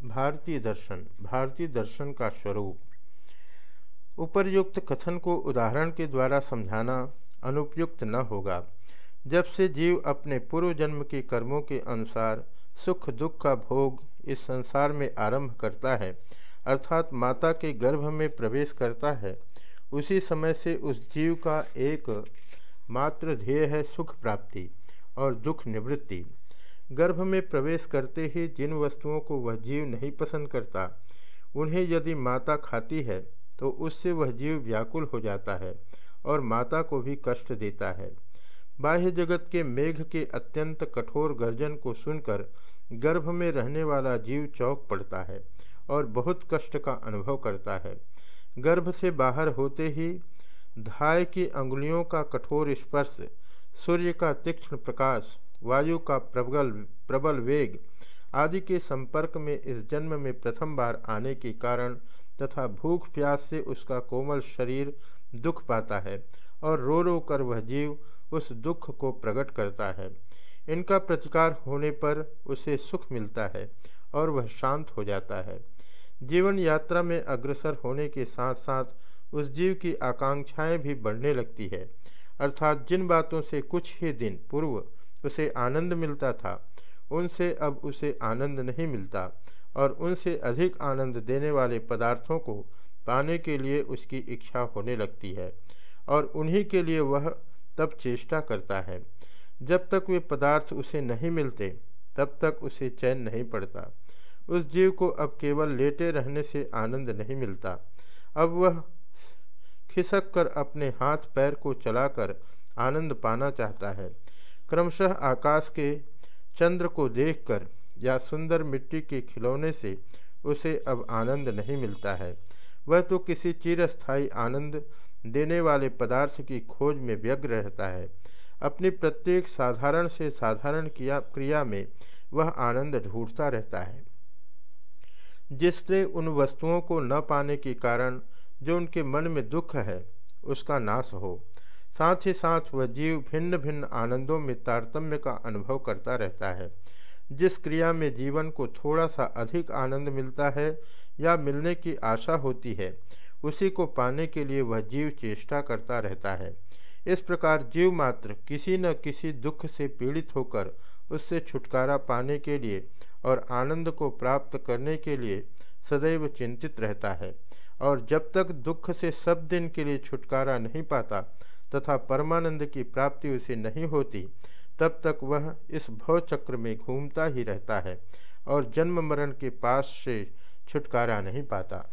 भारतीय दर्शन भारतीय दर्शन का स्वरूप। उपर्युक्त कथन को उदाहरण के द्वारा समझाना अनुपयुक्त न होगा। जब से जीव अपने पूर्व जन्म के कर्मों के अनुसार सुख दुख का भोग इस संसार में आरंभ करता है, अर्थात माता के गर्भ में प्रवेश करता है, उसी समय से उस जीव का एक मात्र ध्येय है सुख प्राप्ति और दुख निवृत्ति। गर्भ में प्रवेश करते ही जिन वस्तुओं को वह जीव नहीं पसंद करता, उन्हें यदि माता खाती है तो उससे वह जीव व्याकुल हो जाता है और माता को भी कष्ट देता है। बाह्य जगत के मेघ के अत्यंत कठोर गर्जन को सुनकर गर्भ में रहने वाला जीव चौक पड़ता है और बहुत कष्ट का अनुभव करता है। गर्भ से बाहर होते ही धाय की अंगुलियों का कठोर स्पर्श, सूर्य का तीक्ष्ण प्रकाश वायु का प्रबल प्रबल वेग आदि के संपर्क में इस जन्म में प्रथम बार आने के कारण तथा भूख प्यास से उसका कोमल शरीर दुख पाता है और रो रो कर वह जीव उस दुख को प्रकट करता है। इनका प्रतिकार होने पर उसे सुख मिलता है और वह शांत हो जाता है। जीवन यात्रा में अग्रसर होने के साथ साथ उस जीव की आकांक्षाएँ भी बढ़ने लगती है। अर्थात जिन बातों से कुछ ही दिन पूर्व उसे आनंद मिलता था। उनसे अब उसे आनंद नहीं मिलता और उनसे अधिक आनंद देने वाले पदार्थों को पाने के लिए उसकी इच्छा होने लगती है और उन्हीं के लिए वह तब चेष्टा करता है। जब तक वे पदार्थ उसे नहीं मिलते, तब तक उसे चैन नहीं पड़ता। उस जीव को अब केवल लेटे रहने से आनंद नहीं मिलता। अब वह खिसक कर अपने हाथ पैर को चलाकर आनंद पाना चाहता है। क्रमशः आकाश के चंद्र को देखकर या सुंदर मिट्टी के खिलौने से उसे अब आनंद नहीं मिलता है। वह तो किसी चिरस्थायी आनंद देने वाले पदार्थ की खोज में व्यग्र रहता है। अपनी प्रत्येक साधारण से साधारण किया, क्रिया में वह आनंद ढूंढता रहता है। जिससे उन वस्तुओं को न पाने के कारण जो उनके मन में दुख है, उसका नाश हो। साथ ही साथ वह जीव भिन्न भिन्न आनंदों में तारतम्य का अनुभव करता रहता है। जिस क्रिया में जीवन को थोड़ा सा अधिक आनंद मिलता है या मिलने की आशा होती है, उसी को पाने के लिए वह जीव चेष्टा करता रहता है। इस प्रकार जीव मात्र किसी न किसी दुख से पीड़ित होकर उससे छुटकारा पाने के लिए और आनंद को प्राप्त करने के लिए सदैव चिंतित रहता है और जब तक दुख से सब दिन के लिए छुटकारा नहीं पाता तथा परमानंद की प्राप्ति उसे नहीं होती, तब तक वह इस भव चक्र में घूमता ही रहता है और जन्म मरण के पास से छुटकारा नहीं पाता।